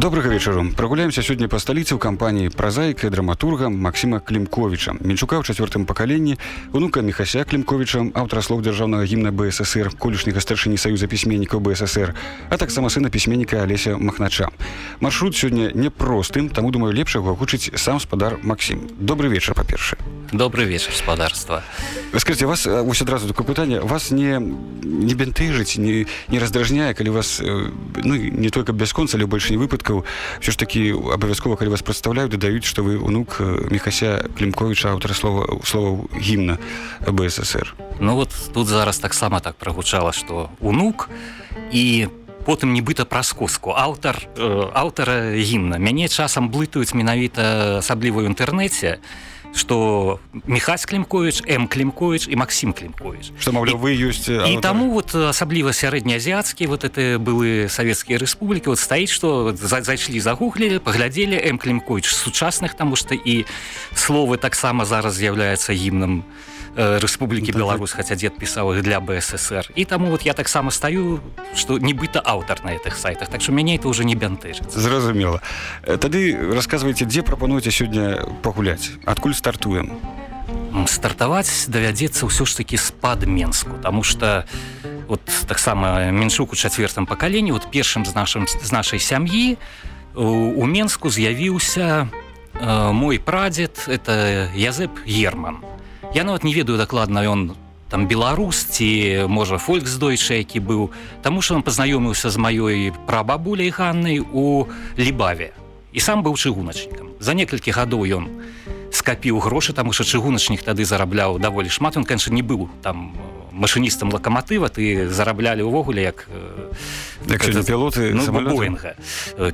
Добрага вечару. Прагуляемся сёння па сталіцы ў кампаніі празаіка драматурга Масіма клімковича мінчука ў чацвёртым пакаленні унука мехася клімковича аўтара слоў дзяржаўнага гімна бСр колішняга старшыні саюза пісьменнікаў бСр а таксама сына пісьменніка алеся махнача. Маршрут сёння непростым таму думаю лепш яго гучыць сам спадар Масім добрый вечар па-першы добрый вечар спадарства. Скажите вас вось адразу такое пытанне вас не не бянтыжыць не не раздражняе калі вас ну не только бясконца але больше не выпадка выпадкаў все ж таки абавязкова калі вас прадстаўляюць дадаюць что вы унук мехася клімковича аўтара слова слова гімна бСр ну вот тут зараз таксама так прагучала что унук і потым нібыта праз коску аўтар аўтара гімна. Мяне часам блытаюць менавіта асабліва ў інтэрнэце. і что Михась Клімкович, М. Клімкович і Максим Клімкович. Што маўляў вы ёсць І таму вот асабліва сярэднеазіяцкія вот это былы савецкія рэспублікі вот стаіць, што зайшлі загуглілі, паглядзелі М. Клімкович сучасных, таму што і словы таксама зараз з'яўляецца гімнам Рэспублікі Беларусь хаця дзед пісаў іх для БССР. І таму вот я таксама стаю што нібыта аўтар на гэтых сайтах. Так што мяне это уже не бянтэжыць зразумела тады расказвайце дзе прапануеце сёння пагуляць адкуль стартуем? Стартаваць давядзецца ўсё ж такі спад менску тому что вот таксама меншук у чацвертым пакаленні вот першым з нашим з нашай сям'і у менску з'явіўся мой прадзед это язэп герман я нават не ведаю дакладна ён там беларус ці можа фольксдойча які быў таму что он пазнаёміўся з маёй прабабуляй ганнай у лібаве. І сам быў чыгуначнікам. За некалькі гадоў ён скапіў грошы таму что чыгуначнік тады зарабляў даволі шмат. Он конечно не быў там у машыністам лакаматыва ты зараблялі ўвогуле як пілоты ну, боинга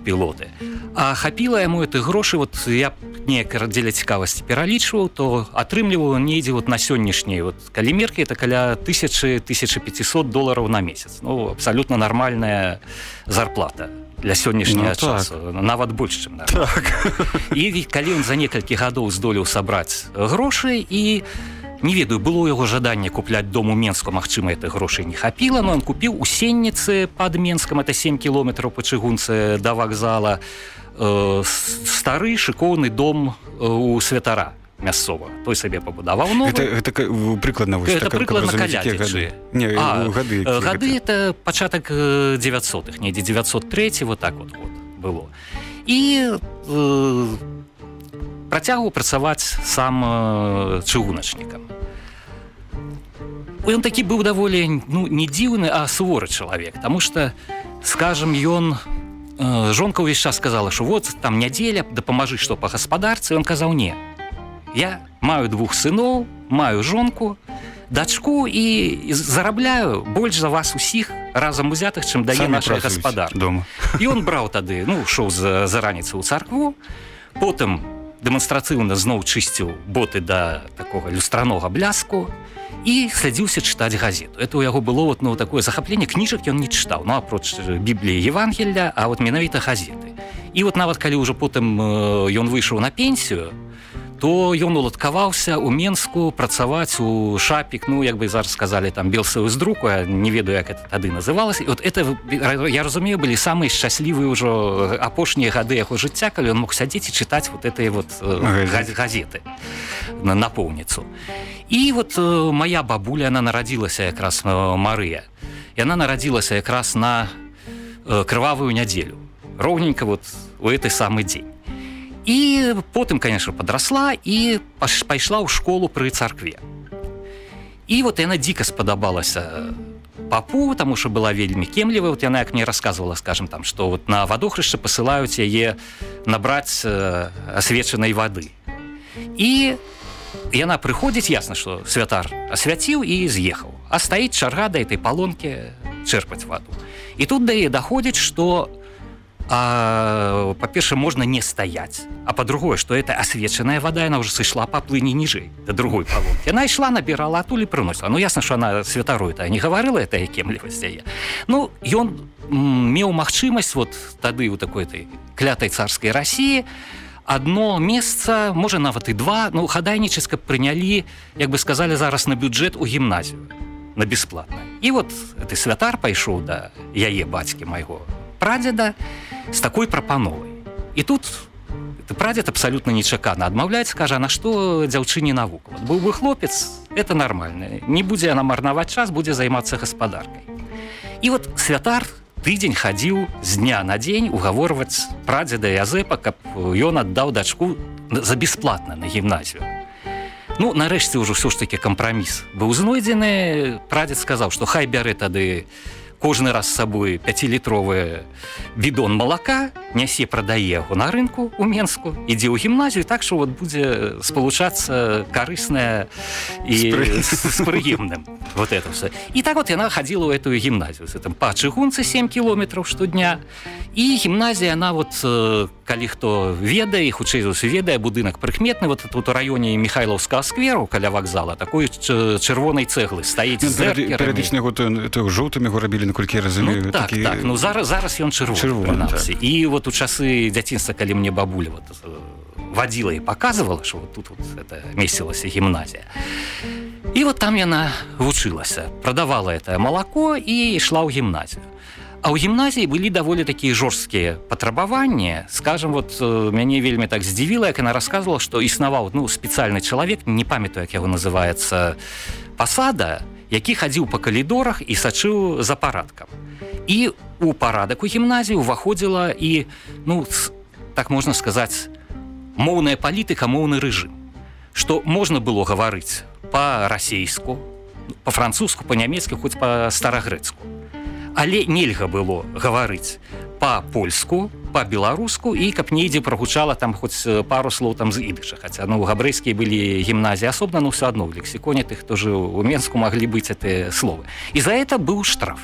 пілоты а хапіла яму это грошы вот я неяк дзеля цікавасці пералічваў то атрымліваў недзе вот на сённяшняй вот калі меркі это каля тысячи 1500 долларов на месяц ну абсолютно нормальная зарплата для сённяшняга ну, часу так. нават больш чым так. і калі ён за некалькі гадоў здолеў сабраць грошы і у не ведаю было яго жаданне купляць дому менску Мачыма это грошай не хапіла но он купіў у сенніцы под менскам это 7 кіલોметраў по чыгунцы да вакзала э, стары шыкоўны дом э, у святара мясцова той сабе пабудаваў ну прыкладна гады? Гады это пачатак 900 недзе 903 вот так вот, вот было. І э, працягваў працаваць сам чыгуначнікам ён такі быў даволі ну не дзіўны а суворы чалавек тому что скажем ён жонка ўвесь час сказала что вот там нядзеля дапамажы што па гаспадарцы он казаў не я маю двух сыноў маю жонку дачку і зарабляю больш за вас усіх разам узятых чым дае наш гаспадар дома ён браў тады ну шоў за за раніцу ў царкву потым дэманстрацыўна зноў чысціў боты да такога люстранога бляску і садзіўся чытаць газету. Это у яго было вот ну такое захапленне кніжак ён не чытаў. Ну апроч бібліі евангелля а вот менавіта газеты. І вот нават калі ўжо потым ён выйшаў на пенсію то ён уладкаваўся у менску працаваць у шапік ну як бы зараз сказалі там белсаю з друку не ведаю як это тады называлось. Вот это я разумею былі самыя шчаслівыя ўжо апошнія гады яго жыцця калі ён мог сядзець і чытаць вот этой вот газеты. на напоўніцу і і вот э, моя бабуля она нарадзілася якраз э, Марыя. Яна нарадзілася якраз на э, крывавую нядзелю. Роўненько вот у этой самы дзень і потым конечно подрасла і пайшла ў школу пры царкве і вот яна дзіка спадабалася папу тому что была вельмі кемлівая вот яна як мне рассказывала скажем там что вот на вадохрышча посылаюць яе набраць асвечанай вады і у яна прыходзіць ясна что святар асвяціў і з'ехаў а стаіць чарга да этой палонке чэрпаць ваду і тут да яе даходзіць что а па-перша можна не стаять а по-другое что это освечаная вода она уже сышла по плыни ніжэй до другой палонки она ішла набирала атулі прыносила ну ясно что она святару это не гаварыла это кемлівасць яе. Ну ён меў магчымасць вот тады у такой этой клятой царской России одно месца можа нават і два ну хадайнічыска прынялі як бы сказали зараз на бюджет у гімназію на бесплатно і вот ты святар пайшоў да яе бацькі майго прадзеда з такой прапановай і тут прадзед абсалютна нечакана адмаўляецца кажа на што дзяўчыне навуку вот, быў бы хлопец это нормально. Не будзе она марнаваць час будзе займацца гаспадаркай і вот святар тыдзень хадзіў з дня на дзень угаворваць прадзеда язэпа каб ён аддаў дачку за бесплатна на гімназію. Ну нарэшце ўжо ўсё ж таки кампраміс быў знойдзены. Прадзед сказаў што хай бярэ тады кожны раз сабой 5літровы бідон малака нясе прадае яго на рынку у менску ідзе ў гімназію так што вот будзе спалучацца карысная і з прыемным. Вот это все і так вот яна хадзіла ў эту гімназію там па чыгунцы 7 кіલોметраў штодня. І гімназія она вот калі хто ведае хутчэй ведае будынак прыкметны вот тут у раёне михайлаўска скверу каля вакзала такой чырвонай цэглы стаіць перыядычна год жоўтымі го рабілі наколькі разумею ну, так, такі... так, ну зараз зараз ён чырвоны, чырвоны так. і вот у часы дзяцінства калі мне бабуля вот водила і показывала что вот тут вот это месілася гімназія. І вот там яна вучылася продавала это малако і ішла ў гімназію. А ў гімназіі былі даволі такія жорсткія патрабаванні. Скажем вот мяне вельмі так здзівіла як она рассказывала что існаваў ну спецыяльны чалавек не памятаю як яго называется пасада які хадзіў па калідорах і сачыў за парадкам. І у парадак у гімназію уваходзіла і ну так можна сказаць моўная палітыка моўны рэжым. Што можна было гаварыць па-расейску па-французску па-нямецку хоць па старагрэцку але нельга было гаварыць па-польску па-беларуску і каб недзе прагучала там хоць пару слоў там з ідыша хаця ну габрэйскія былі гімназіі асобна ну все адно ў лексіконе тых хто жыў у менску маглі быць гэтыя словы. І за это быў штраф.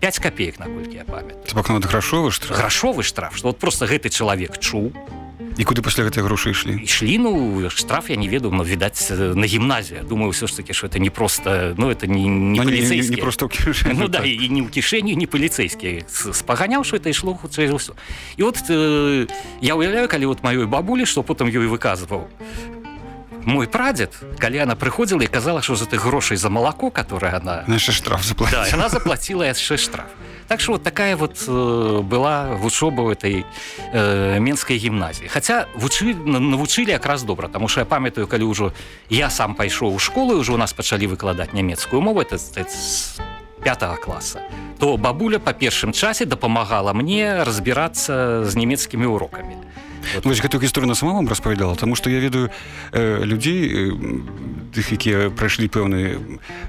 5 копеек наколькі я памят грашовы штраф? Грашовы штраф что вот просто гэты чалавек чуў і куды пасля гэтыя грошы ішлі ішлі ну штраф я не ведаю но відаць на гімназію думаю ўсё ж таки что это не просто ну это не, не, не, не, не просто ну, да, і не ў кішэню не паліцейскі спаганяў что это ішло хутчэй ўсё і вот э, я уяўляю калі вот маёй бабулі что потым ёй выказваў мой прадзед калі она прыходзіла і казала что за ты грошай за малако которое она наша штраф заплатила. Да, она заплатила яшчэ штраф. Так что вот такая вот э, была вучоба в этой э, менской гімназіі Хаця вучы навучылі якраз добра тому что я памятаю калі ўжо я сам пайшоў у школу уже у нас пачалі выкладаць нямецкую мову это пятого класса то бабуля по першым часе дапамагала мне разбирацца з нямецкімі урокамі вот. Вось гэтую гісторыю на сама вам распавядала тому что я ведаю э, людзей тых якія прайшлі пэўны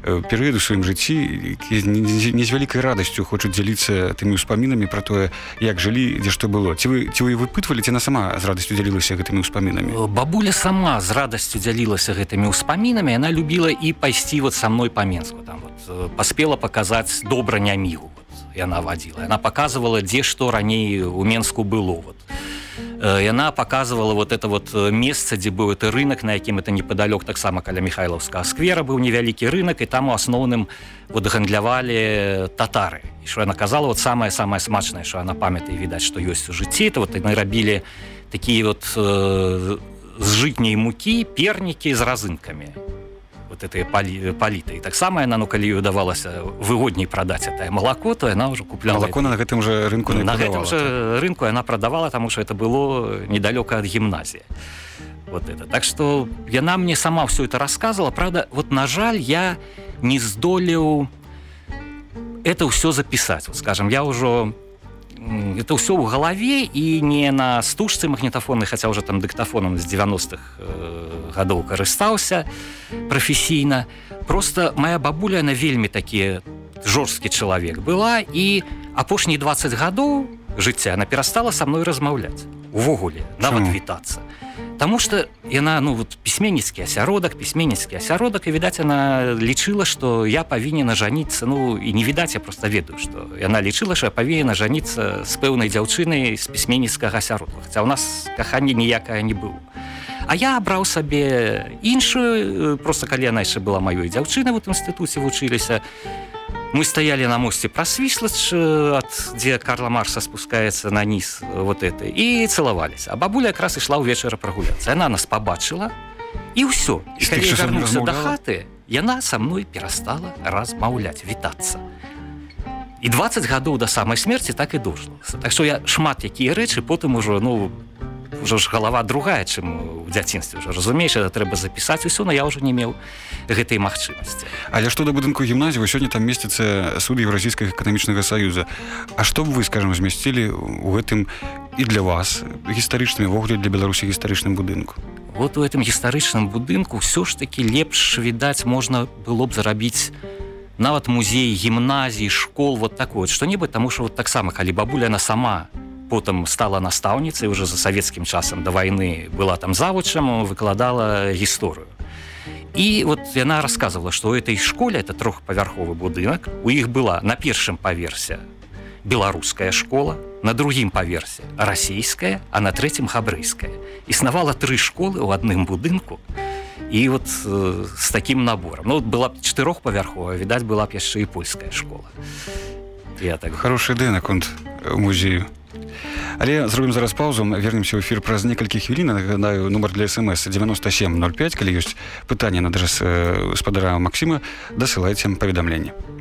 э, перыяд у сваім жыцці не з вялікай радасцю хочуць дзяліцца тымі ўспамінамі про тое як жылі дзе што было. Ці вы ці вы выпытвалі ці на сама з радасцю дзялілася гэтымі ўспамінамі э, бабуля сама з радасцю дзялілася гэтымі ўспамінамі яна любіла і пайсці вот са мной па-менску там вот, э, паспела паказаць добра нямігу яна вадзіла яна показывала дзе што раней у менску было вот яна показывала вот это вот месца дзе быў это рынок на якім это непадалёк таксама каля михайлаўска сквера быў невялікі рынок і там у асноўным вот гандлявалі татары. І що яна казала вот самое самое смачнае що она памятай відаць што ёсць у жыцці то вот яны рабілі такія вот э, з жытняй мукі пернікі з разынкамі вот этой палі, палітай таксама яна ну калі давалася выгодней прадаць это молоко то яна уже купляла молоко на гэтым же рынку на гэтым же рынку яна продавала тому что это было недалёка ад гімназіі вот это. Так что яна мне сама все это рассказывала. Правда вот на жаль я не здолеў это ўсё запісаць вот, скажем я ўжо это ўсё ў галаве і не на стужцы магнітафоны хаця уже там дыктафонам з 90-х э, гадоў карыстаўся прафесійна просто моя бабуля на вельмі такі жорсткі чалавек была і апошнія 20 гадоў жыцця она перастала са мной размаўляць увогуле нават вітацца Таму что яна ну вот пісьменніцкі асяродак пісьменніцкі асяродак і відаць она лічыла что я павінена жаніцца ну і не відаць я просто ведаю что яна лічыла що я павінена жаніцца з пэўнай дзяўчынай з пісьменніцкага асяродка Хаця у нас каханне ніякае не было. А я браў сабе іншую просто калі яна яшчэ была маёй дзяўчына в інстытуце вучыліся мы стаялі на мосце прасвіслач ад дзе Карла марса спускаецца на низ вот это і цалавались а бабуля якраз ішла ўвечара прагуляцца яна нас пабачыла і ўсё да хаты яна са мной перастала размаўляць вітацца і 20 гадоў да самай смерти так і дожлася Так што я шмат якія рэчы потым ужо ну ўжо ж галава другая чым у дзяцінстве ўжо разумееш это трэба запісаць усё но я ўжо не меў гэтай магчымасці. Але што да будынку гімназію сёння там месціцца суд еўразійскага эканамічнага саюза. А што б вы скажем змясцілі у гэтым і для вас гістарычнымі вогуле для беларусі гістарычным будынку? Вот у этом гістарычным будынку ўсё ж таки лепш відаць можна было б зарабіць нават музей гімназіі школ вот такое что-небудзь таму что вот таксама калі бабуля на сама потым стала настаўніцай уже за савецкім часам да вайны была там завучам выкладала гісторыю. І вот яна рассказывала что у этой школе это трохпавярховы будынак у іх была на першым паверсе беларуская школа на другім паверсе расійская а на третьем хабрыйская існавала тры школы ў адным будынку. І вот э, с таким набором ну была б чатырохпавярховая відаць была б яшчэ і польская школа. Я так хороший ды наконт музею Але зробім зараз паузу вернемся ў эфір праз некалькі хвілін. Нагадаю нумар для смс 9705 калі ёсць пытанне на адрес гаспадара Масіма дасылайце паведамленне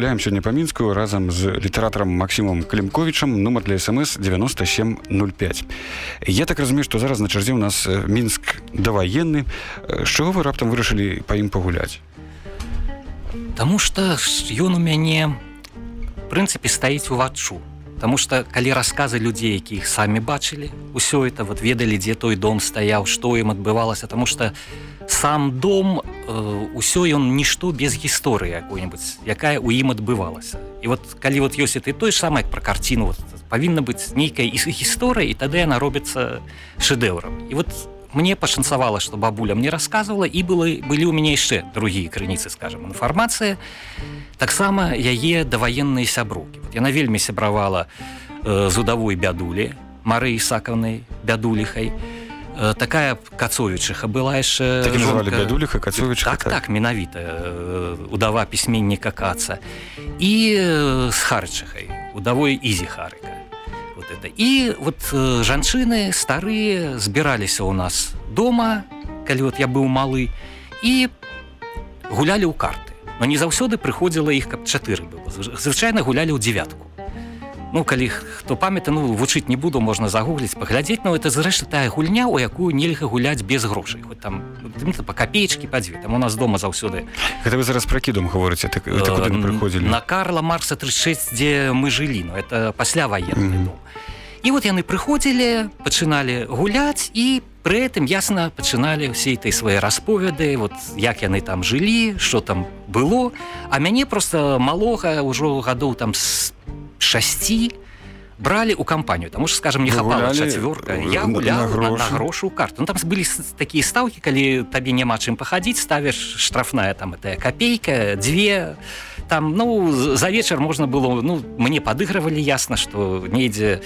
гуляем сёння па мінскую разам з літаратарам Масімом клімковічам. Нумар для смс 9705 я так разумею што зараз на чарзе ў нас мінск даваенны. З чаго вы раптам вырашылі па ім пагуляць? Таму што ён у мяне прынцыпе стаіць уваччу Таму што калі расказы людзей якіх самі бачылі ўсё это вот ведалі дзе той дом стаяў што ім адбывалася. Таму што сам дом ўсё э, ён нішто без гісторыі якой-нибудь якая ў ім адбывалася. І вот калі вот ёсць ты той самае про карціну вот, павінна быць нейкая і гісторыя і тады яна робіцца шэдэўрам. І вот мне пашанцавала што бабуля мне рассказывала і было былі ў мяне яшчэ другія крыніцы скажем інфармацыя таксама яе даваенныя сябрукі вот, яна вельмі сябравала э, з удавой бядулі Марыі сакаўнай бядуліхай. і такая кацовічыха была яшчэ бядуліха кацовіч так так. менавіта э, удава пісьменніка каца. І з э, харчахай удавой ізі харыка. Вот это. І вот жанчыны старыя збіраліся ў нас дома калі вот я быў малы і гулялі ў карты. Но не заўсёды прыходзіла іх каб чатыры было. Звычайна гулялі ў девятку ну калі хто памята ну вучыць не буду можна загугліць паглядзець но ну, это зрэшты тая гульня у якую нельга гуляць без грошай. Хоть там па капеечкі па дзве там у нас дома заўсёды. Гэта вы зараз пракідум гаворыце так, э, прыходзілі? на Карла марса 36 дзе мы жылі но ну, это пасля военный mm -hmm. і вот яны прыходзілі пачыналі гуляць і пры гэтым ясна пачыналі ўсе этой свае расповеды вот як яны там жылі что там было. А мяне просто малога ўжо гадоў там с шасці бралі у кампанію. Тому что скажем не хапала чацвёрка. я гулял на, на грошы ў карту. Ну, там былі такія стаўкі калі табе няма чым пахадзіць ставіш штрафная там это копейка две там ну за вечар можна было ну мне падыгрывалі ясна что недзе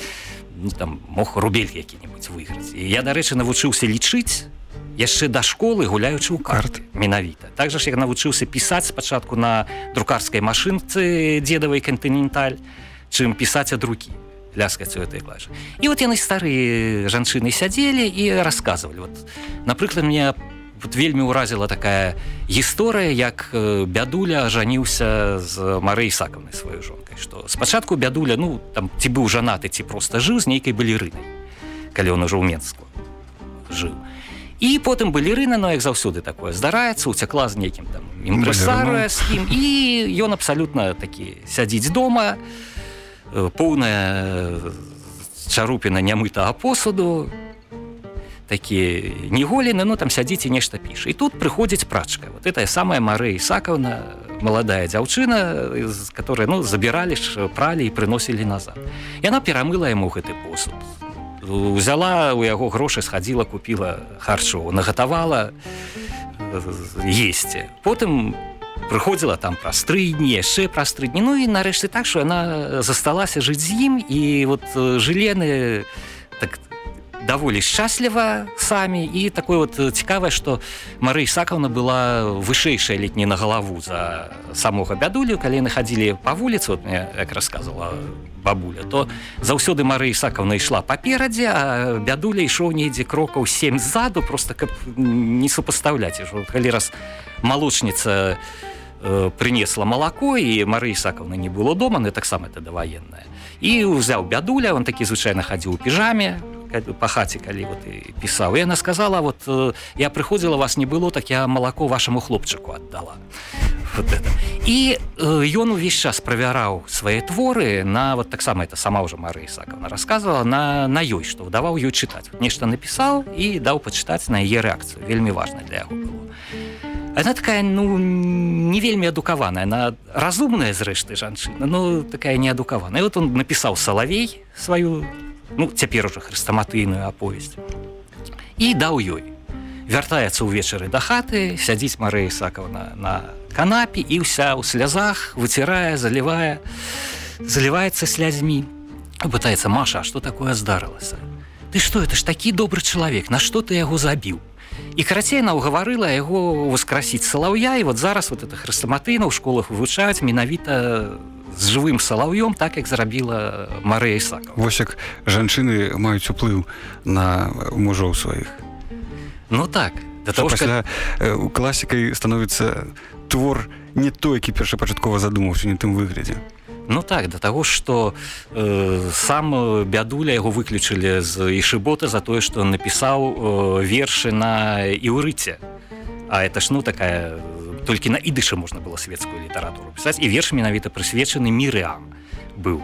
ну, там мог рубель які-нибудь выйграць. Я дарэчы навучыўся лічыць яшчэ да школы гуляючы ў карты. Менавіта. Так жа ж як навучыўся пісаць спачатку на друкарскай машынцы дзедавай кантыненталь чым пісаць ад рукі ляскаць у этой клашы і вот яны старыя жанчыны сядзелі і рассказывалі вот напрыклад мне вельмі ўразіла такая гісторыя як бядуля ажаніўся з марэй сакаўнай сваёй жонкай што спачатку бядуля ну там ці быў жанаты ці проста жыў з нейкай балерынай калі он ужо ў менску жыў. І потым балерына но як заўсёды такое здараецца уцякла з нейкім там імпрэсару з ім і ён абсалютна такі сядзіць дома і поўная чарупіна нямытага посуду. Такія неголіны ну там сядзіце нешта піша і тут прыходзіць прачка. Вот это самая Марыя сакаўна маладая дзяўчына которая ну забіралі ж пралі і прыносілі назад. Яна перамыла яму гэты посуд узяла у яго грошы схадзіла купіла харчу нагатавала есці потым по прыходзіла там праз тры дні яшчэ праз тры дні ну і нарэшце так що яна засталася жыць з ім і вот жылены так даволі шчасліва самі і такое вот цікавае што Марыя сакаўна была вышэйшая летні на галаву за самога бядулю. Калі нахадзілі па вуліцы вот мне як рассказывала бабуля то заўсёды Марыя сакаўна ішла паперадзе а бядуля ішоў недзе крокаў сем ззаду просто каб не супастаўляць. Ужо калі раз малочніца не Э, принесла малако і Марыі сакаўна не было дома не таксама это даваенная і ўзяў бядуля он такі звычайна хадзіў у піжаме па хаце калі вот і пісаў яна сказала вот э, я прыходзіла вас не было так я малако вашаму хлопчыку аддала вот і ён э, увесь час правяраў свае творы на вот таксама это сама ўжо Марыя сакаўна рассказывала на на ёй што даваў ёй чытаць нешта напісаў і даў пачытаць на яе рэакцыю вельмі важна для яго было. Она такая ну не вельмі адукаваная на разумная зрэшты жанчына ну такая неадукаваная вот он напісаў салавей сваю ну цяпер ужо хрыстаматыйную аповесць. І даў ёй. Вяртаецца ўвечары да хаты сядзіць Марыя сакаўна на канапе і ўся ў слязах выцірае залівае заліваецца слязьмі. Пытаецца Маша что такое здарылася? Ты что это ж такі добры чалавек на што ты яго забіў? І карацей она ўгаварыла яго воскрасіць салаўя і вот зараз вот это хрыстаматына ў школах вывучаюць менавіта з жывым салаўём так як зрабіла Марыя Ісака Вось як жанчыны маюць уплыў на мужоў сваіх. Ну так Да того, пасля э, класікай становіцца твор не той які першапачаткова задумаўся не тым выглядзе. Ну так да таго што э, сам бядуля яго выключылі з ішыбота за тое што напісаў э, вершы на іўрыце. А это ж ну такая толькі на ідышы можна было светскую літаратуру пісаць і верш менавіта прысвечаны мірыам быў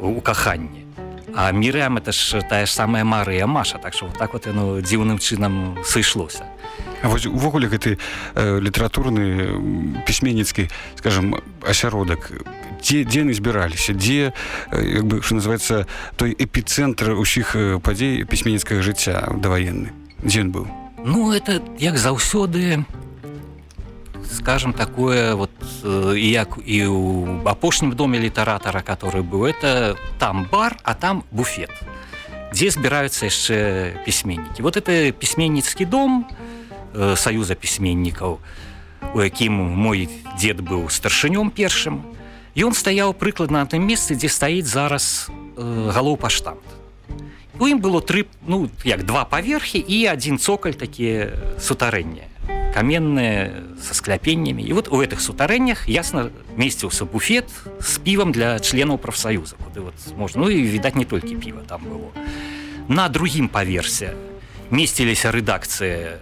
у каханні А мірыам это ж тая ж самая Марыя Маша. Так што вот так вот яно дзіўным чынам сышлося. А вось увогуле гэты э, літаратурны пісьменніцкі скажем асяродак дзе дзе яны збіраліся дзе як бы что называется той эпіцэнтр усіх падзей пісьменніцкага жыцця даваенны дзе ён быў Ну это як заўсёды скажем такое вот і як і ў апошнім доме літаратара который быў это там бар а там буфет дзе збіраюцца яшчэ пісьменнікі вот это пісьменніцкі дом Э, саюза пісьменнікаў у якім мой дзед быў старшынём першым ён стаяў прыкладна на тым месцы дзе стаіць зараз э, галоў паштант у ім было тры ну як два паверхі і адзін цокаль такія сутарэння каменныя са скляпеннямі і вот у гэтых сутарэннях ясна месціўся буфет з півам для членаў прафсаюза куды вот можна ну і відаць не толькі піва там было на другім паверсе месціліся рэдакцыя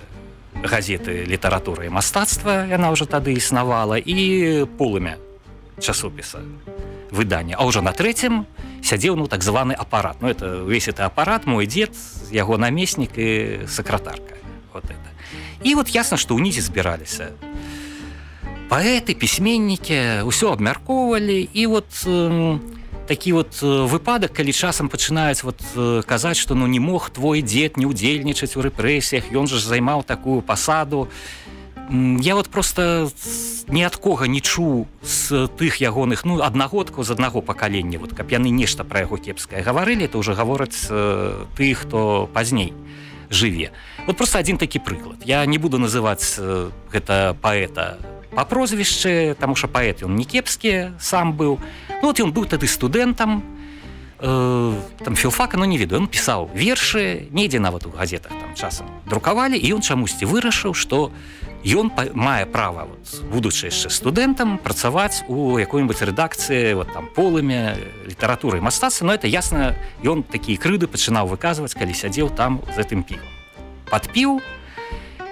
газеты літаратура і мастацтва яна ўжо тады існавала і полымя часопіса выдання а ўжо на трэцім сядзеў ну так званы апарат ну это увесь это апарат мой дзед яго намеснік і сакратарка вот это І вот ясна што ўнізе збіраліся паэты пісьменнікі ўсё абмяркоўвалі і вот э, такі вот выпадак калі часам пачынаюць вот казаць что ну не мог твой дзед не удзельнічаць у рэпрэсіях ён жа займаў такую пасаду я вот просто ні ад кога не чуў з тых ягоных ну аднагодкаў з аднаго пакалення вот каб яны нешта пра яго кепскае гаварылі то уже гавораць ты хто пазней жыве вот просто один такі прыклад. Я не буду называць гэта паэта по прозвішчы таму что паэт ён не кепскі сам быў. Ну, вот ён быў тады студэнтам э, там філфака но ну, не ведаю он пісаў вершы недзе нават у газетах там часам друкавалі і ён чамусьці вырашыў што ён мае права вот, будучы яшчэ студэнтам працаваць у якой-нибудь рэдакцыі вот там полымя літаратуры мастацца но это ясна ён такія крыды пачынаў выказваць калі сядзеў там з гэтым півом подпіў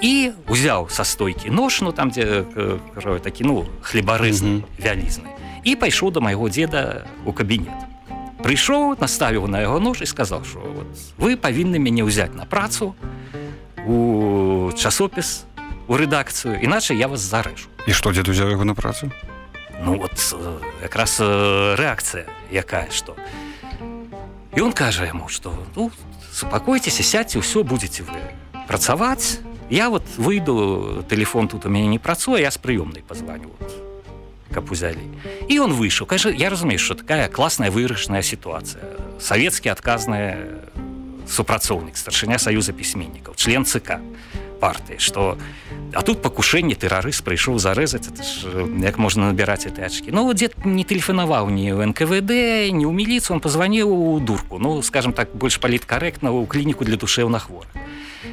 і узяў са стойкі нож ну там дзе э, такі ну хлебарызны mm -hmm. вялізны і пайшоў да майго деда у кабінет. Прыйшоў, наставіў на яго нож і сказаў, што вы павінны мяне ўзяць на працу у часопіс у рэдакцыю, іначай я вас зарэжу. І што дзед узяў яго на працу? Ну вот якраз рэакцыя якая што. Ён кажа яму, што ну, супакойцеся, сядьце, ўсё будзеце вы працаваць. Я вот выйду, телефон тут у мяне не працуе, я з прыёмнай пазваню. Вот каб узялі і он выйшаў кажа я разумею что такая класная вырашная сітуацыя савецкі адказная супрацоўнік старшыня саюза пісьменнікаў член ЦК партыі что а тут пакушэнне тэрарыс прыйшоў зарэзаць як можна набіраць этой ачки Ну дзед не тэлефанаваў ні ў нквд не ў міліцу он позваніў у дурку ну скажем так больш паліткарэктна ў клініку для душэўных хворых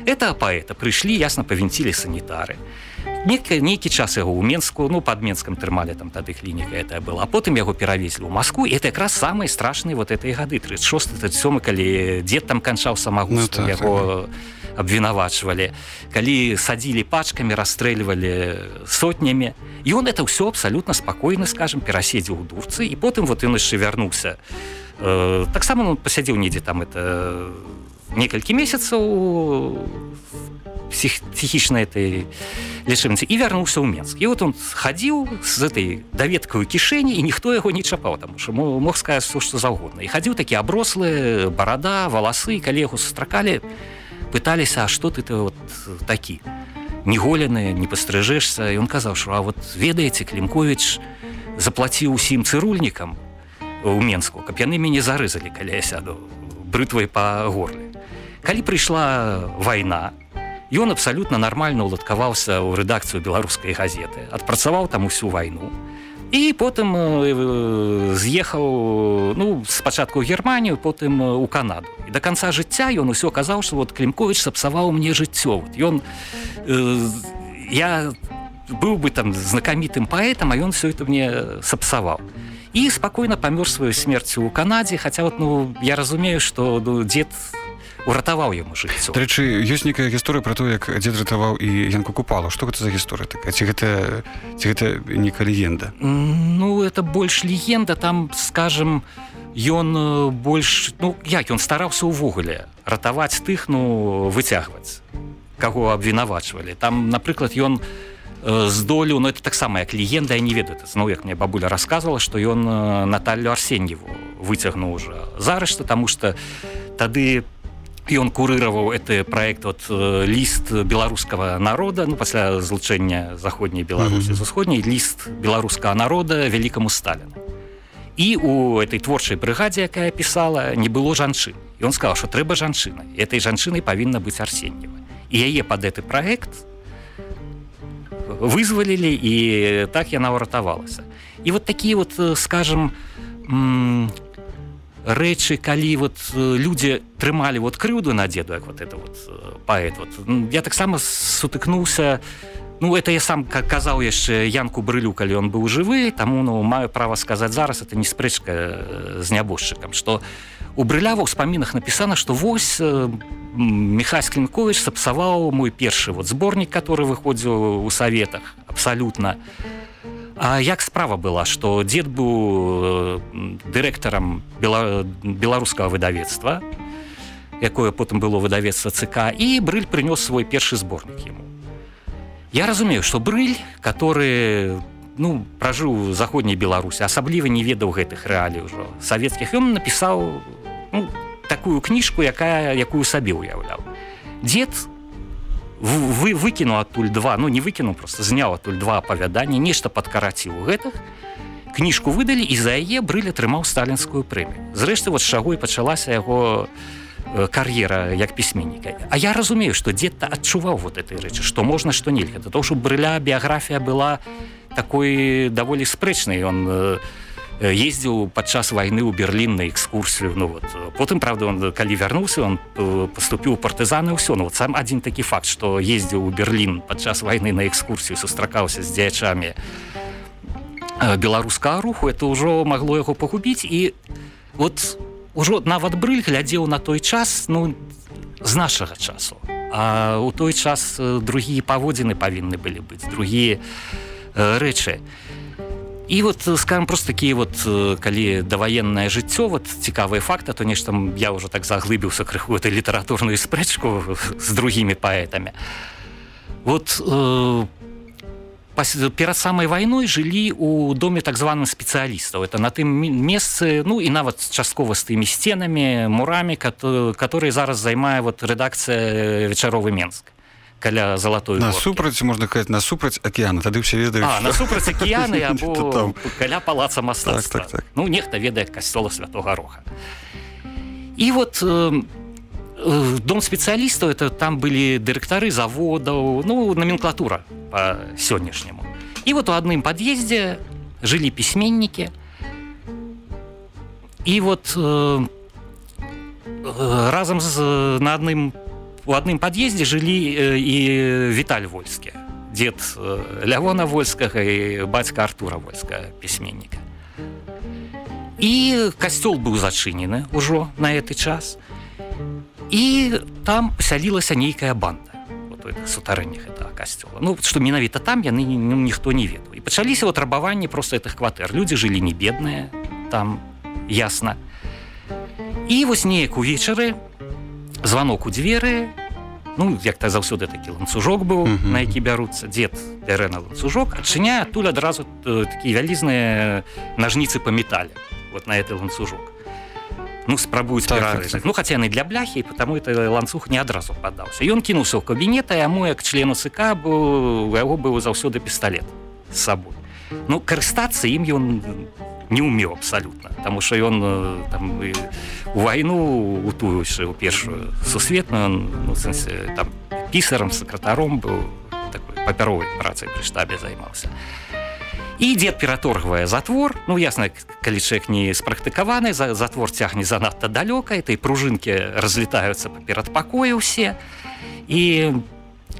это паэта прыйшлі ясна павінцілі санітары нейкі нейкі час яго ў менску ну под менскам трымалі там тады клініка это была а потым яго перавезлі ў Маску это якраз самыя страшныя вот этой гады 36 37 калі дзед там канчаў самагу ну, так, яго так. Абвінавачвалі калі садзілі пачкамі расстрэльвалі сотнямі ён это ўсё абсалютна спакойна скажем пераседзеў у дурцы і потым вот ён яшчэ вярнуўся э, таксама он пасядзеў недзе там это некалькі месяцаў псіх, псіхічнай этой лічымцы і вярнуўся ў Мск і вот он хадзіў з этой даведкаю кішэні і ніхто яго не чапаў там що мог сказаць все што заўгодна і хадзіў такі аброслы барада валасы калі яго сустракалі пыталіся А што ты ты вот такі неголены не пастрыжэшся ён казаў що а вот ведаеце клімкович заплаціў усім цырульнікам у Мску каб яны мяне зарызалі калі я сяду брытвай па горле калі прыйшла вайна ён абсалютна нармальна уладкаваўся ў рэдакцыю беларускай газеты адпрацаваў там усю вайну і потым э, з'ехаў ну спачатку германію потым у канаду. І до конца жыцця ён усё казаў что вот клімкович сапсаваў мне жыццё. Вот ён э, я быў бы там знакамітым паэтам а ён все это мне сапсаваў. І спакойна памёр сваёй смерцю ў канадзе хаця вот ну я разумею что ну, дзед уратаваў яму жыццё. Дарэчы ёсць некая гісторыя про то як дзед ратаваў і янку купала что гэта за гісторыя такая? Ці гэта ці гэта нека легенда? Ну это больш легенда там скажем ён больш ну як ён стараўся ўвогуле ратаваць тых ну выцягваць каго абвінавачвалі. Там напрыклад ён здолеў но ну, это таксама як легенда я не ведаю зноў як мне бабуля рассказывала что ён Наталью арсеньеву выцягнуў уже зарышта тому что тады ён курыраваў это проект от ліст беларускага народа ну пасля злучэння заходняй беларусі з усходняй ліст беларускага народа вялікаму сталіну і у этой творчай брыгадзе якая пісала не было жанчын ён сказал что трэба жанчына этой жанчынай павінна быць арсеньева. І яе под гэты проект вызвалілі і так яна ўратавалася і вот такія вот скажем рэчы калі вот людзі трымалі вот крыўду на дзеду як вот это вот паэт вот я таксама сутыкнуўся. Ну это я сам как казаў яшчэ янку брылю калі он быў жывы таму ну маю права сказаць зараз это не спрэчка з нябожчыкам что у брылява ўспамінах напісана что вось михась клинкович сапсаваў мой першы вот зборнік который выходзіў у саветах абсалютна. А як справа была что дзед быў дырэктарам бела... беларускага выдавецтва якое потым было выдавецтва ЦК і брыль прынёс свой першы зборнік ему Я разумею что брыль который ну пражыў заходняй беларусі асабліва не ведаў гэтых рэалій ужо савецкіх ён напісаў ну, такую кніжку якая якую сабе уяўляў дзед вы выкіну адтуль два ну не выкіну просто зняў адтуль два апавяданні нешта падкараціў гэтых кніжку выдалі і за яе брыль атрымаў сталінскую прэмію. Зрэшты вот чаго і пачалася яго кар'ера як пісьменніка. А я разумею что дзед-то адчуваў вот этой рэчы что можна что нельга. То то что брыля біяграфія была такой даволі спрэчнай он не ездзіў падчас вайны ў берерлін на экскурсію ну вот. Потым правда он калі вярнуўся он поступіў партызаны ўсё ну вот сам адзін такі факт что ездзіў у берлін падчас вайны на экскурсію сустракаўся з дзеячамі беларускага руху это ўжо магло яго пагубіць і вот ужо нават брыль глядзеў на той час ну з нашага часу. А у той час другія паводзіны павінны былі быць другія рэчы. і і вот скажем просто такие вот калі даваеннае жыццё вот цікавыя факты то нешта я уже так заглыбіўся крыху этой літаратурную спрэчку з другими паэтамі вот э, перад самай вайной жылі у доме так званым спецыялістаў это на тым месцы ну і нават часткова з тымі сценамі мурамі которые зараз займае вот рэдакцыя вечаровы менск каля залатой насупраць можна казаць насупраць акеана тады все ведаюць насупраць акеаны каля палаца мастацтва. Так, так, так. ну нехта ведае касцёла святого роха і вот э, дом спецыялістаў это там былі дырэктары заводаў ну номенклатура по сённяшняму і вот у адным пад'ездзе жылі пісьменнікі. І вот э, разам з на адным по у адным пад'ездзе жылі і віталь вольскі дзед лявона вольскага і бацька артура вольска пісьменніка і касцёл быў зачынены ўжо на гэты час. І там пасялілася нейкая банда. Сутарэннях этого касцёла ну што менавіта там яны ну, ніхто не ведаў і пачаліся вот рабаванні просто этих кватэр людзі жылі не бедныя там ясна і вось неяк увечары звонок у дзверы ну як так заўсёды такі ланцужок быў mm -hmm. на які бяруцца. Дзед бярэ на ланцужок адчыняе адтуль адразу такія вялізныя нажніцы па метале вот на этой ланцужок. Ну спрабуюць так, так, так. ну хаця яны для бляхі потому это ланцуг не адразу падаўся. Ён кінуўся ў кабінета яму як члену СК быў у яго быў заўсёды пісталлет з сабой. Ну карыстацца ім ён не умеў абсалютна Таму що ён там у вайну у тую у першую сусветную ну, сэнсе, там пісарам сакратаром быў папяровай працай пры штабе займаўся і дзед ператоргвае затвор. Ну ясна калі чалавек не спрактыкаваны за затвор цягне занадта далёка этой пружынкі разлетаюцца перад пакоі ўсе і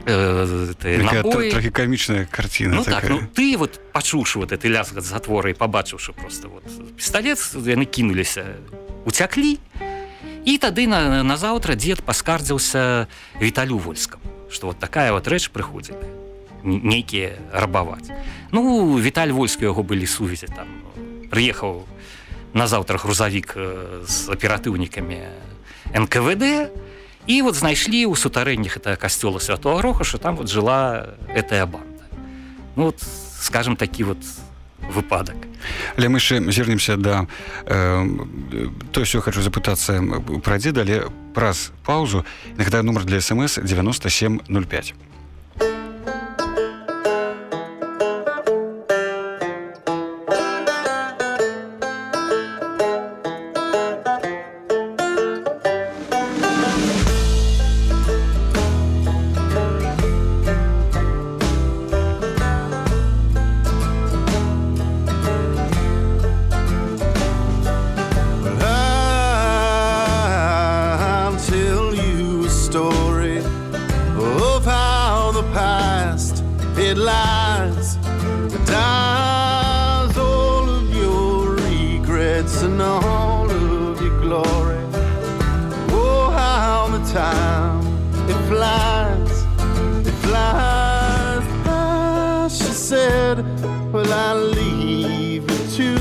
э, напои. трагикомичная картина ну такая. так ну ты вот пачуўшы вот этой лязгат затвора і побачыўшы просто вот пісталец яны кінуліся уцяклі і тады на назаўтра дзед паскардзіўся віталю вольскам что вот такая вот рэч прыходзіць нейкія рабаваць ну віталь вольскі яго былі сувязі там прыехаў назаўтра грузавік з э, аператыўнікамі нквд і вот знайшлі ў сутарэннях это касцёла святого роха что там вот жыла этая банда. Ну вот скажем такі вот выпадак але мы яшчэ зернемся да э, то все хочу запытацца пра дзе далей праз паузу. Нагадаю нумар для смс 9705 it lies, it dies all of your regrets and all of your glory. Oh, how the time it flies, it flies past. She said, Well, I leave it to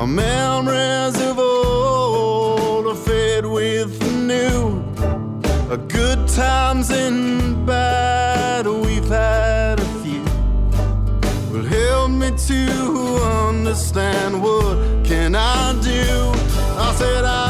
a memories of old are fed with new, a good times and bad. to understand what can I do? I said I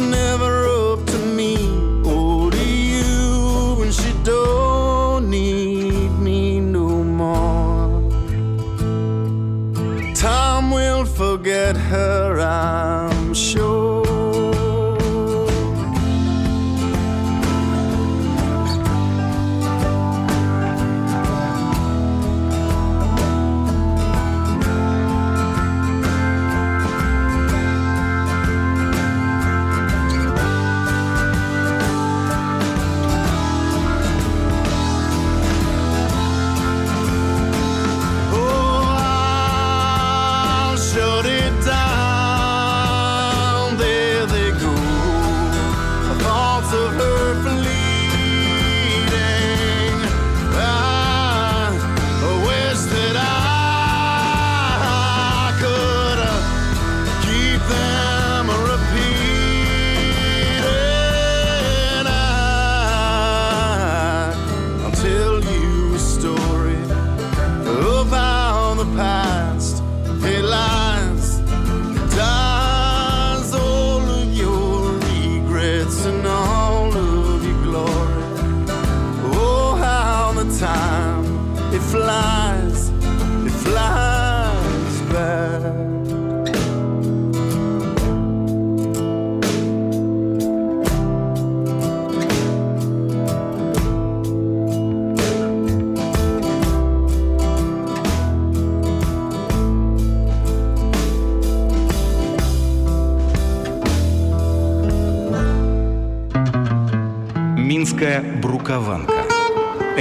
never up to me oh, or to you when she don't need me no more. Time will forget her eyes.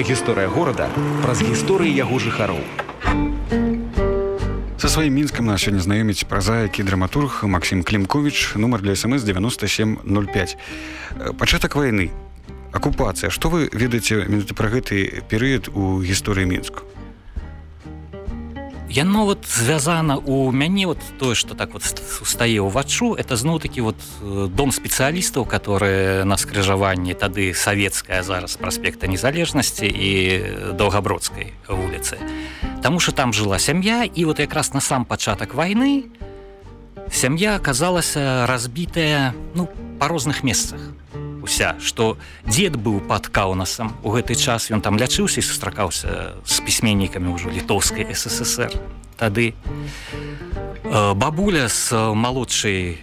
Гісторыя горада праз гісторыі яго жыхароў. Со сваім мінскам на сёння знаёміць празаікі драматург Макссім клімкович нумар для смс 9705 пачатак войны акупацыя. Што вы ведаеце менавіта пра гэты перыяд у гісторыі мінску яно вот звязана у мяне вот тое что так вот устае ўваччу это зноў таки вот э, дом спецыялістаў которые на скрыжаванні тады савецкая зараз праспекта незалежнасці і доўгабродскай вуліцы Таму что там жыла сям'я і вот якраз на сам пачатак войны сям'я аказалася разбітая ну па розных месцах уся что дзед быў пад каунасам. У гэты час ён там лячыўся і сустракаўся з пісьменнікамі ўжо літоўскай ссср тады бабуля з малодшай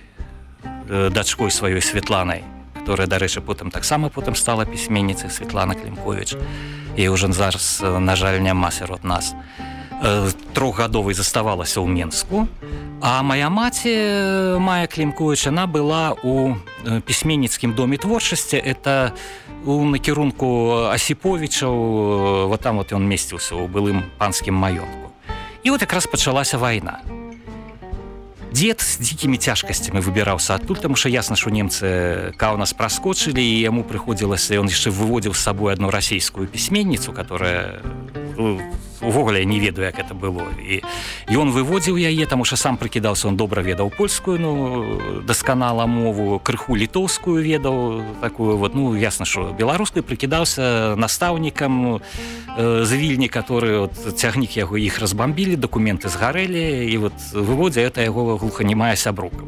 дачкой сваёй святланай которая дарэчы потым таксама потым стала пісьменніцай Светлана клімкович і уже зараз на жаль няма сярод нас трохгадовай заставалася ў менску. А моя маці мая клімкович она была у пісьменніцкім доме творчасці это у накірунку асіповічаў вот там вот ён месціўся у былым панскім маёнтку і вот якраз пачалася вайна дед з дзікімі цяжкасцямі выбіраўся адтуль таму що ясна що немцы кау нас праскочылі і яму прыходзілася ён яшчэ выводзіў з сабой одну расійскую пісьменніцу которая увогуле не ведаю як это было. І ён выводзіў яе таму что сам прыкідаўся он добра ведаў польскую ну дасканала мову крыху літоўскую ведаў такую вот. Ну ясна что беларускай прыкідаўся настаўнікам з вільні который вот, цягнік яго іх разбамбілі документы згарэлі і вот выводзе это яго глуханемая сябрука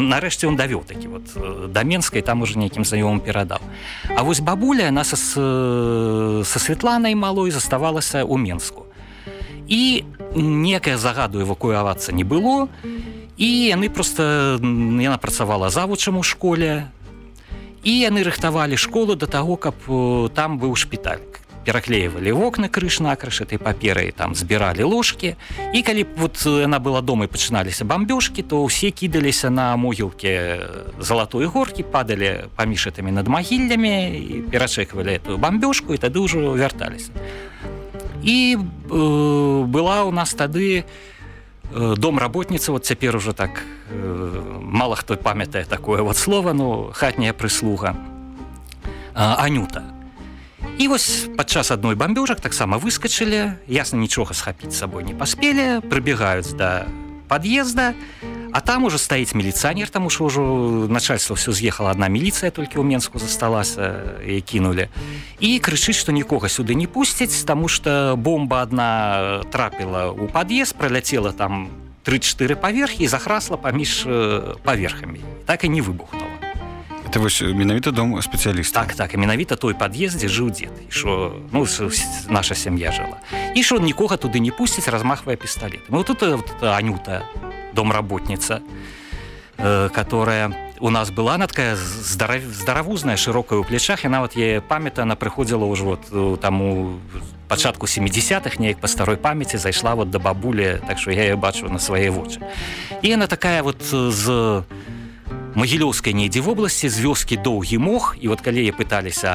нарэшце он давёў такі вот да менскай там уже нейкім знаёмым перадаў А вось бабуля нас са Светланай малой заставалася ў менску і некая загаду эвакуавацца не было і яны просто яна працавала завучам у школе. І яны рыхтавалі школу да таго каб там быў шпіталь пераклеивали вокны крыш накрыш этой паперай там збіралі ложки. І калі вот яна была дома пачыналіся бамбёжкі то ўсе кідаліся на могілке золотой горкі падалі паміж этими над магіллямі і перачэквалі эту бамбёжку і тады ўжо вярталіся і э, была у нас тады э, дом работніца вот цяпер уже так э, мало хто памятае такое вот слово ну хатняя прыслуга анюта І вось падчас адной бамбёжак таксама выскочылі ясна нічога схапіць сабой не паспелі прыбегаюць да под'езда а там уже стаіць міліцыянер там уж ўжо начальство все з'ехала одна міліцыя толькі ў менску засталася і кінулі. І крычыць што нікога сюды не пусцяць тому что бомба одна трапіла у пад'езд проляцела там три-4 паверхі захрасла паміж паверхамі. Так і не выбухнула это вось менавіта дом спецыяліст так так менавіта той пад'ездзе жыў дзед що ну наша сям'я жыла і що нікога туды не пусціць размахвае пісталет ну тут вот, анюта домработница э, которая у нас была она такая здарав... здаравузная шырокая у плечах і нават яе памята она прыходзіла ўжо вот таму пачатку 70-х неяк па старой памяці зайшла вот да бабулі так что я бачу на свае вочы і она такая вот з магілёўскай недзе в области з вёскі доўгі мог і вот калі я пыталіся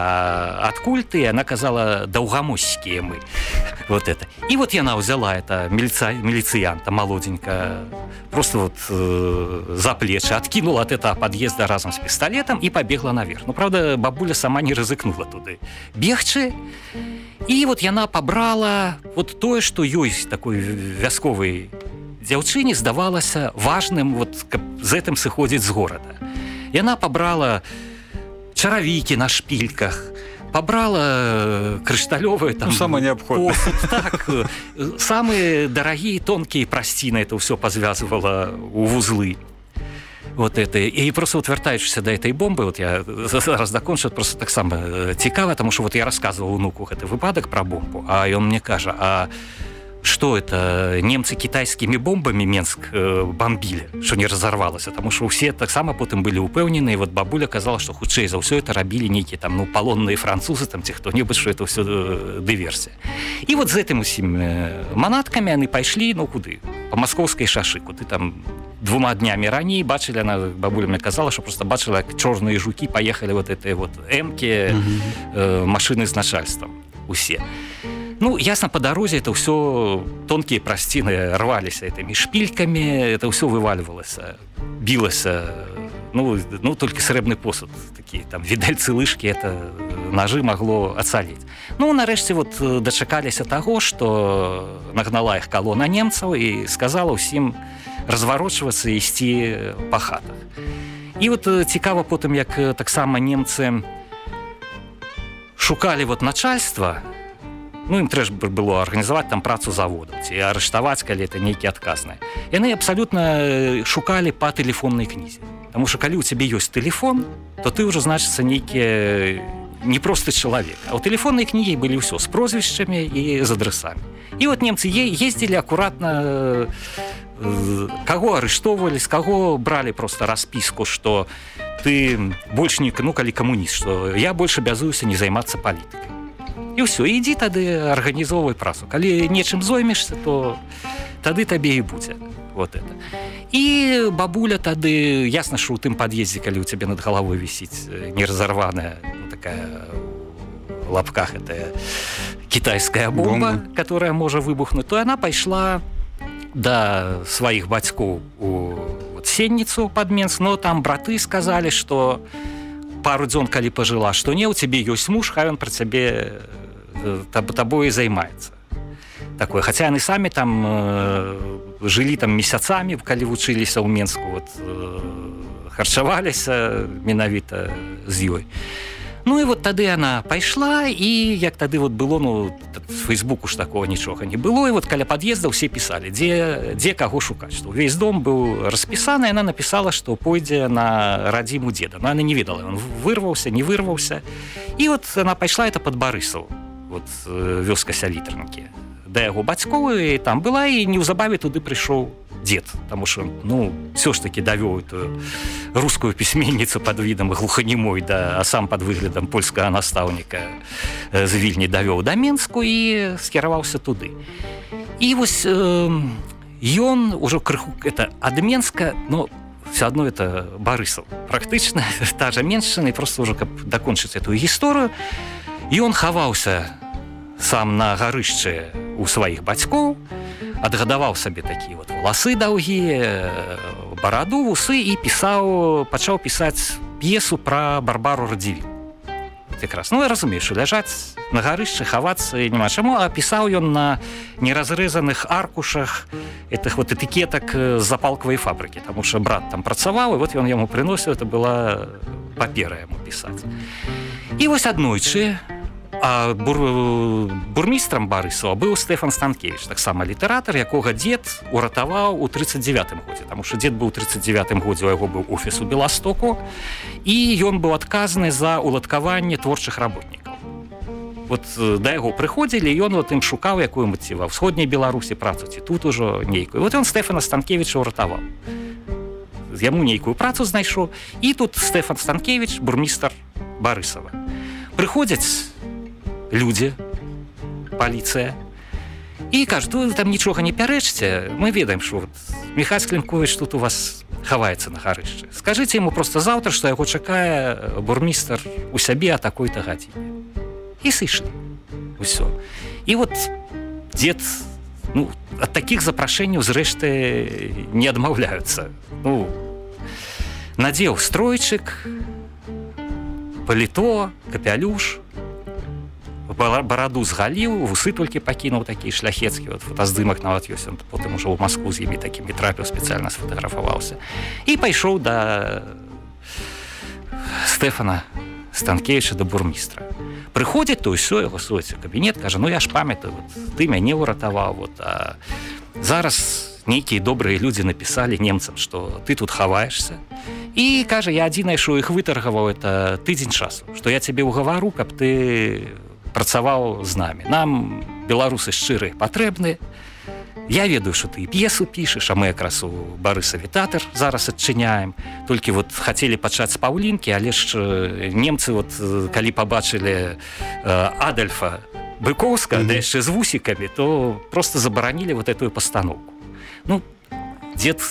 адкуль ты она казала даўгамосскія мы вот это. І вот яна взяла это мельца міліцыянта молоденька просто вот э, за плечы откинула от этого подъезда разом с пистолетом и побегла наверх. Ну правда бабуля сама не рызыкнула туды бегчы і вот яна побрала вот тое что ёсць такой вясковый дзяўчыне здавалася важным вот каб з гэтым сыходзіць з горада. Яна пабрала чаравікі на шпільках пабрала э, крышталёвыя там ну, сама неабходна так, э, самыя дарагія тонкія прасціны это ўсё пазвязвала у вузлы вот это. І просто утвяртаючыся да этой бомбы вот я зараз закончу просто таксама э, цікава тому что вот я рассказываў унуку гэты выпадак про бомбу а ён мне кажа а что это немцы китайскімі бомбамі менск э, бомбілі что не разорвалася тому что усе таксама потым былі упэўнены вот бабуля казала что хутчэй за ўсё это рабілі нейкі там ну палонныя французы там ці хто-небудзь что это все э, дыверсія і вот з гэтым усім э, манаткамі яны пайшлі ну куды? По маскоўскай шашыку ты там двума днямі раней бачылі она бабуля мне казала что просто бачыла чорныя жукі поехали вот этой вот эмке э, машины з начальством усе і Ну ясно по дарозе это ўсё тонкія прасціны рваліся этими шпількамі это ўсё вывальвалася білася ну ну толькі срэбны посуд такі там відальцы лыжкі это ножы магло ацаліць ну нарэшце вот дачакаліся таго что нагнала іх калона немцаў і сказала ўсім разварочвацца ісці па хатах. І вот цікава потым як таксама немцы шукалі вот начальства ну ім трэба было арганізаваць там працу заводу ці арыштаваць калі это нейкі адказныя яны абсалютна шукалі па тэлефоннай кнізе. Таму что калі у цябе ёсць телефон то ты ўжо значыцца нейкія непросты чалавек. А у тэлефоннай кнігі былі ўсё з прозвішчамі і з адрасамі. І вот немцы ездзілі акуратна каго арыштоўвалі з каго бралі просто распіску что ты больш не ну калі камуніст что я больше абязуюся не займацца палітыкай і ўсё ідзі тады арганізоўвай працу. Калі нечым зоймешся то тады табе і будзе. Вот это. І бабуля тады ясна що у тым пад'ездзе калі у цябе над галавой вісіць неразарваная ну, такая лапках это китайская бомба, бомба. которая можа выбухнуть то она пайшла да сваіх бацькоў у сенніцу под менс но там браты сказали что пару дзён калі пажыла што не у цябе ёсць муж хай он пра цябе таб табой займаецца такое. Хаця яны самі там э, жылі там месяцамі калі вучыліся ў менску вот э, харчаваліся менавіта з ёй Ну і вот тады она пайшла і як тады вот было ну фейсбуку ж такого нічога не было. І вот каля пад'езда ўсе пісалі дзе дзе каго шукаць што увесь дом быў распісаны яна напісала што пойдзе на радзіму деда. Но она не ведала он вырваўся не вырваўся і вот она пайшла это под барысаў вот вёска сялітрынкі да яго бацьковы там была і неўзабаве туды прыйшоў дед потому что ну все ж таки давёў эту русскую пісьменніцу под видом глуханемой да а сам под выглядам польскага настаўніка з вільні давёў да менску і скіраваўся туды. І вось ён э, ужо крыху это адменска но все одно это барысаў. Практычна та же меншчына просто уже каб дакончыць эту гісторыю і он хаваўся сам на гарышчы у сваіх бацькоў адгадаваў сабе такія вот валасы даўгія бараду вусы і пісаў пачаў пісаць п'есу пра барбару радзіві. Якраз ну я разумею ляжаць на гарышчы хавацца няма чаму апісаў ён на неразрэзаных аркушах этих вот этыкетак з запалкавай фабрыкі. Тому что брат там працаваў і вот ён яму прыносіў это была папера яму пісаць. І вось аднойчы у А бур... бурмістрам барысова быў Стэфан станкевич таксама літаратар якога дзед уратаваў у 39 годзе там що дзед быў 39 годзе у яго быў офіс у беластоку і ён быў адказаны за уладкаванне творчых работнікаў. Вот да яго прыходзілі ён вот ім шукаў якую-нибудь ці ва ўсходняй беларусі працу ці тут ужо нейкую. Вот ён Стэфана станкевича уратаваў. Яму нейкую працу знайшоў і тут Стэфан станкевич бурмістр барысава прыходзяць людзі паліцыя і кажу там нічога не пярэчце мы ведаем що вот міхась клімкович тут у вас хаваецца на гарышчы скажите ему просто заўтра что яго чакае бурмістр у сябе а такой-то гадзі і сышлі усё і вот дед ну ад таких запрашэнняў зрэшты не адмаўляюцца ну надзеў стройчык паліто капялюш бараду згаліў вусы толькі пакінуў такі шляхецкі вот фотаздымак нават ёсць он потым ужо ў Маску з імі такімі трапіў спецыяльна сфотаграфаваўся і пайшоў да Стэфана станкевича да бурмістра прыходзіць то ўсё яго суце кабінет кажа ну я ж памятаю вот, ты мяне ўратаваў вот а зараз нейкія добрыя людзі напісалі немцам что ты тут хаваешься і кажа я адзінае що іх вытаргаваў это тыдзень часу что я цябе ўгавару каб ты працаваў з намі. Нам беларусы шчыры патрэбны. Я ведаю что ты п'есу пішаш а мы якраз у барысаві тэатр зараз адчыняем. Толькі вот хацелі пачаць з паўлінкі але ж немцы вот калі пабачылі адальфа быкоўска mm -hmm. да яшчэ з вусікамі то просто забаранілі вот эту пастановку ну дед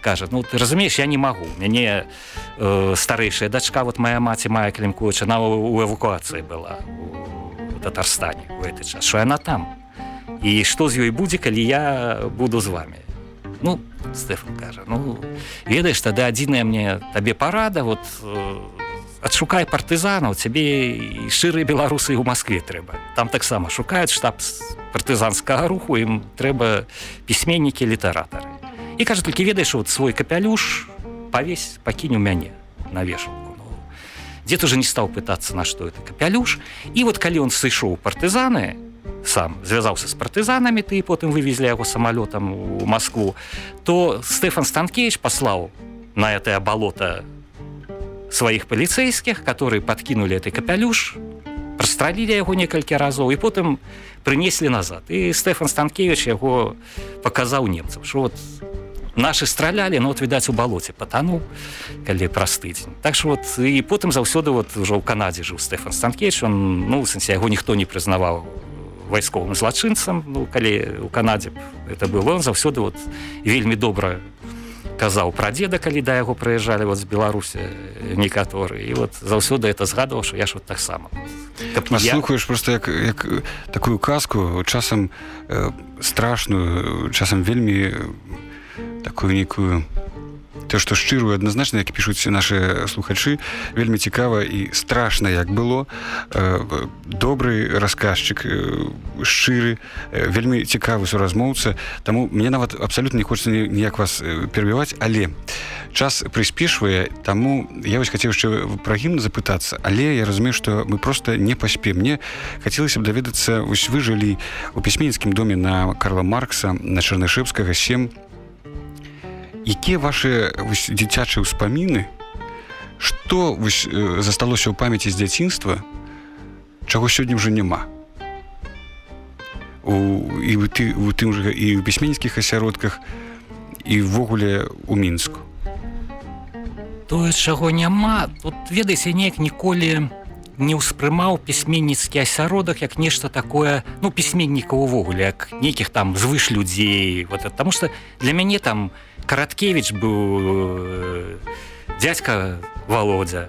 кажа ну ты разумееш я не магу мяне э, старэйшая дачка вот моя маці мае клімкуюча на у эвакуацыі была у татарстане у гэты час що яна там? І што з ёй будзе калі я буду з вами? Ну Стэфан кажа ну ведаеш тады адзіная мне табе парада вот э, адшукай партызанаў цябе і шчырыя беларусы ў Маскве трэба там таксама шукаюць штаб партызанскага руху ім трэба пісьменнікі літаратары і кажа толькі ведаеш вот свой капялюш павесь пакінь у мяне на вешалку ну, дед уже не стаў пытацца на што это капялюш і вот калі он сышоў партызаны сам звязаўся з партызанамі ты потым вывезлі яго самалётам у Москву то Стэфан станкевич паслаў на это болото сваіх паліцейскіх которые подкинули этой капялюш прастралілі яго некалькі разоў і потым прынеслі назад. І Стэфан станкевич яго паказаў немцам що вот наши стралялі но вот відаць у балоце патануў калі праз тыдзень так что вот і потым заўсёды вот ужо ў канадзе жыў Стэфан станкевич он ну сэнсе яго ніхто не прызнаваў вайсковым злачынцам ну калі у канадзе это было он заўсёды вот вельмі добра казаў пра дзеда калі да яго прыязджалі вот з беларусі некаторы. І вот заўсёды это згадваў що я ж вот таксама. Я... слухаеш просто як, як такую казку часам э, страшную часам вельмі такую нейкую то што шчырую адназначна як пішуць наши слухачы вельмі цікава і страшна як было. Э, добрый расказчык э, шчыры э, вельмі цікавы суразмоўца. Таму мне нават абсалютна не хочется ніяк вас перабіваць але час прыспешвае таму я вось хацеў яшчэ пра гімн запытацца але я разумею што мы просто не паспе мне хацелася б даведацца вось вы жылі у пісьменніцкім доме на Карла маркса на чарнышэпскага 7 якія ваши дзіцячыя ўспаміны? Что вось, э, засталося ў памяці з дзяцінства чаго сёння уже няма? У, і ты у тым жа і ў пісьменніцкіх асяродках і ўвогуле у мінску. Тое чаго няма тут ведаеце неяк ніколі не ўспрымаў пісьменніцкі асяродак як нешта такое ну пісьменніка увогуле як нейкіх там звыш людзей вот потому что для мяне там у Караткевич был э, дядька Володя,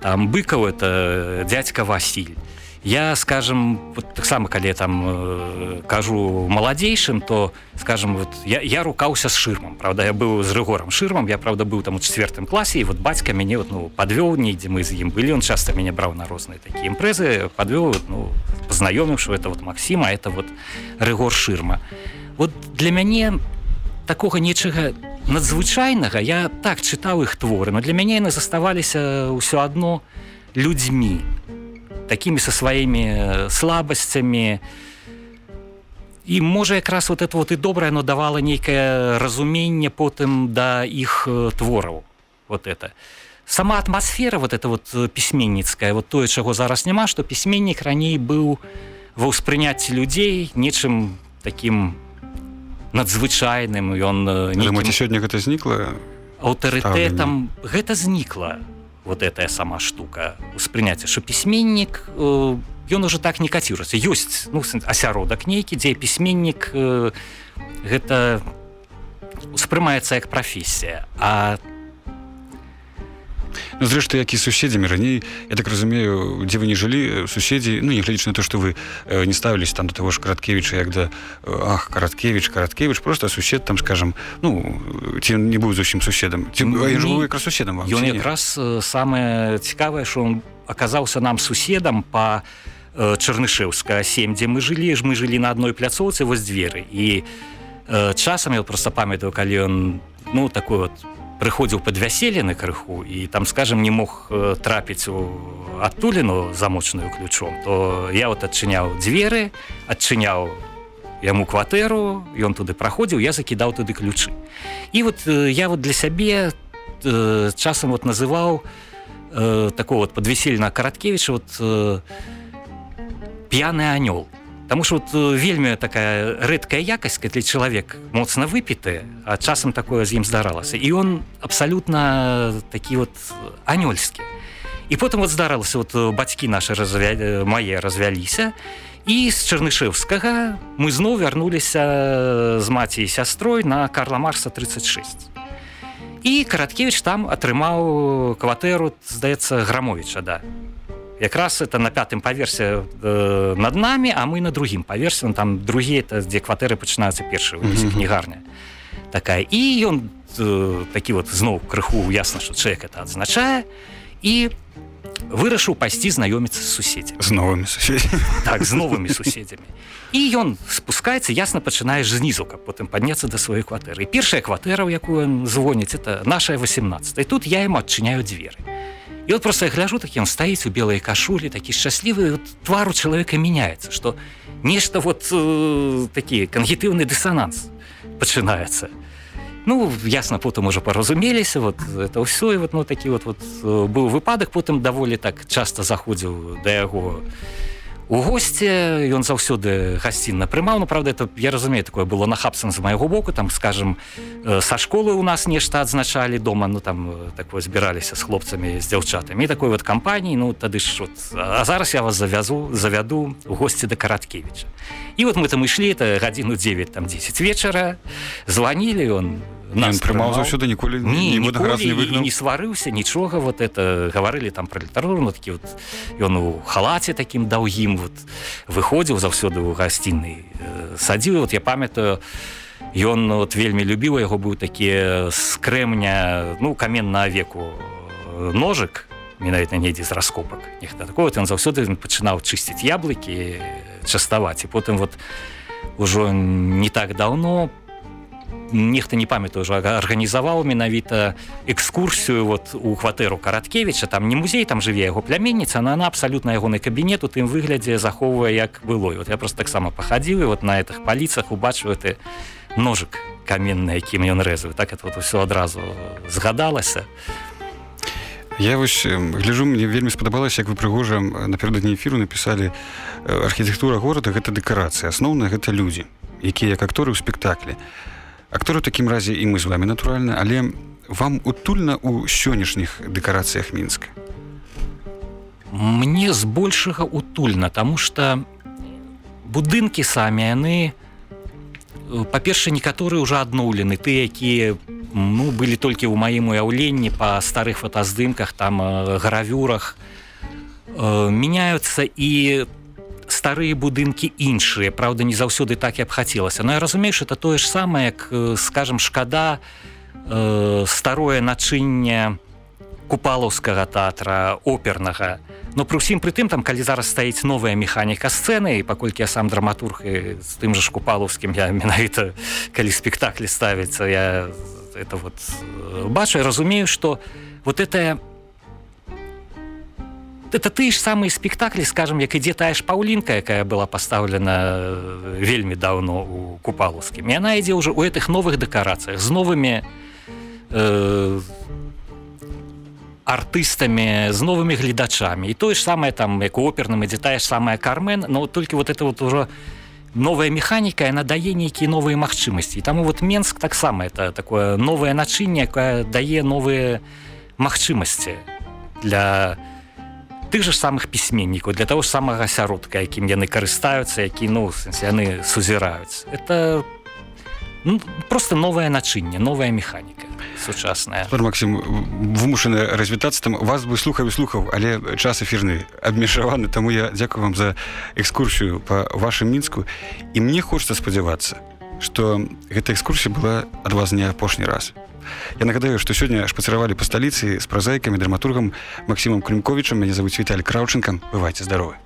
там Быков это дядька Василь. Я, скажем, вот так само, когда я там э, кажу молодейшим, то, скажем, вот я, я рукался с Ширмом, правда, я был с Рыгором Ширмом, я, правда, был там в четвертом классе, и вот батька меня вот, ну, подвел, где мы с ним были, он часто меня брал на разные такие импрезы, подвел, ну, познакомил, что это вот Максим, а это вот Рыгор Ширма. Вот для меня такого нечага надзвычайнага. Я так чытаў іх творы но для мяне яны заставаліся ўсё адно людзьмі. Такімі са сваімі слабасцямі. І можа якраз вот это вот і добрае но давала нейкае разуменне потым да іх твораў. Вот это. Сама атмасфера вот это вот пісьменніцкая вот тое чаго зараз няма што пісьменнік раней быў ва ўспрыняцці людзей нечым таким у надзвычайным ён нейкі... сёння гэта знікла? аўтарытэтам гэта знікла вот этая сама штука. Успрыняцце що пісьменнік ён уже так не каціруецца ёсць ну, асяродак нейкі дзе пісьменнік гэта успрымаецца як прафесія. А там Ну, зрэшты які суседзямі раней я так разумею дзе вы не жылі суседзі ну нягледзяч на то что вы э, не ставілись там до того ж караткевича як да ах караткевич караткевич просто сусед там скажем ну ці не быў зусім суседам ці якраз суседам ён якраз самае цікавае що он аказаўся нам суседам по чарнышеўска 7 дзе мы жылі ж мы жылі на адной пляцоўцы вось дзверы і часам я просто памятаю калі ён ну такой вот прыходзіў под вяселены крыху і там скажем не мог э, трапіць у адтуліну замочную ключом то я вот адчыняў дзверы адчыняў яму кватэру ён туды праходзіў я закідаў туды ключы і вот э, я вот для сябе э, часам вот называў такого вот подвесельна караткевича вот п'яны анёл Таму що от вельмі такая рэдкая якасць, калі чалавек моцна выпіты, а часам такое з ім здаралася. І он абсалютна такі вот анёльскі. І потым вот здаралася вот бацькі наши развя... мае развяліся. І з чарнышеўскага мы зноў вярнуліся з маці і сястрой на Карла Марса 36. І караткевич там атрымаў кватэру, здаецца грамовіча да якраз это на пятым паверсе э, над нами а мы на другім паверсе. Ну, там это дзе кватэры пачынаюцца першыя mm -hmm. кнігарня такая. І ён э, такі вот зноў крыху ясна что чалавек это адзначае і вырашыў пайсці знаёміцца з суседзямі з новымі суседзямі так з новымі суседзямі і ён спускаецца ясна пачынаеш знізу каб потым падняцца да сваёй кватэры першая кватэра у якую ён звоніць это наша 18 тут я ему адчыняю дзверы И вот просто я гляжу, так он стоит у белой кашули, такие счастливые, вот твар у человека меняется, что нечто вот э, такие, конгитивный диссонанс начинается. Ну, ясно, потом уже поразумеліся вот это все і вот ну такі вот, вот быў выпадак потым даволі так часто заходзіў да яго у госці ён заўсёды гасцінна прымаў. Ну правда это я разумею такое было нахабствам з майго боку. Там скажем са школы у нас нешта адзначалі дома ну там такое збіраліся з хлопцамі з дзяўчатамі. Такой вот кампаніі ну тады ж вот а зараз я вас завязу завяду у госці да караткевича і вот мы там ішлі это гадзіну 9 там 10 вечара звонілі он нас прымаў заўсёды ніколі не, не, не, не сварыўся нічога вот это гаварылі там про літаруру ну, такі вот ён у халаце таким даўгім вот выходзіў заўсёды ў гасцінны э, садзіў вот я памятаю ён вот вельмі любіў яго быў такі з крэмня ну каменна веку ножык менавіта недзе з раскопак нехта такой вот ён заўсёды пачынаў чысціць яблыкі частаваць і потым вот ужо не так даўно нехта не памятаю уже арганізаваў менавіта экскурсію вот у кватэру караткевича там не музей там жыве яго пляменніца на она абсалютна ягоны кабінет у тым выглядзе захоўвае як было вот я просто таксама пахадзіў вот на этих паліцах убачваю ты ножик каменны якім ён рэзаю так это вот все адразу згадалася. Я вось гляжу мне вельмі спадабалася як вы прыгожа напердадні эфіру написали архітэктура горада гэта дэкарацыя. Асноўна гэта людзі якія як акторы ў спектаклі а Актор у такім разе і мы з вами натуральна, але вам утульна ў сённяшніх дэкарацыях мінска. Мне збольшага утульна, таму што будынкі самі яны па-перша, некаторыя ўжо адноўлены ты, якія ну, былі толькі ў маім уяўленні па старых фотаздымках, там гравюрах мяняюцца і старыя будынкі іншыя. Праўда не заўсёды так як хацелася. Но я разумееш это тое ж самае як скажем шкада э, старое начынне купалаўскага тэатра опернага. Но пры ўсім прытым там калі зараз стаіць новая механіка сцэны і паколькі я сам драматург з тым жа шкупалаўскім я менавіта калі спектаклі ставіцца я это вот бачу разумею что вот это я это ты ж самыя спектаклі скажем як ідзе тая ж паўлінка якая была пастаўлена вельмі даўно у купалаўскім яна ідзе ўжо у гэтых новых дэкарацыях з новымі э, артыстамі з новымі гледачамі і тое ж самае там як у оперным ідзе тая ж самая кармен но толькі вот это вот ужо новая механіка яна дае нейкія новыя магчымасці таму вот менск таксама это такое новае начынне якое дае новыя магчымасці для для тых же самых пісьменнікаў для того самага асяродка якім яны карыстаюцца які ну яны сузіраюць это ну, просто новае начынне новая механіка сучасная. Макссім вымушаны развітацца там. Вас бы слухаў і слухаў але час эфірны абмежаваны таму я дзякую вам за экскурсію по вашым мінску. І мне хочется спадзявацца что гэта экскурсія была ад вас не апошні раз. Я нагадаю, што сёння шпацыравалі па сталіцы з празайкамі драматургам Масімам Клімковічам мяне завуць Віталь Краўчынкам бывайце здаровы.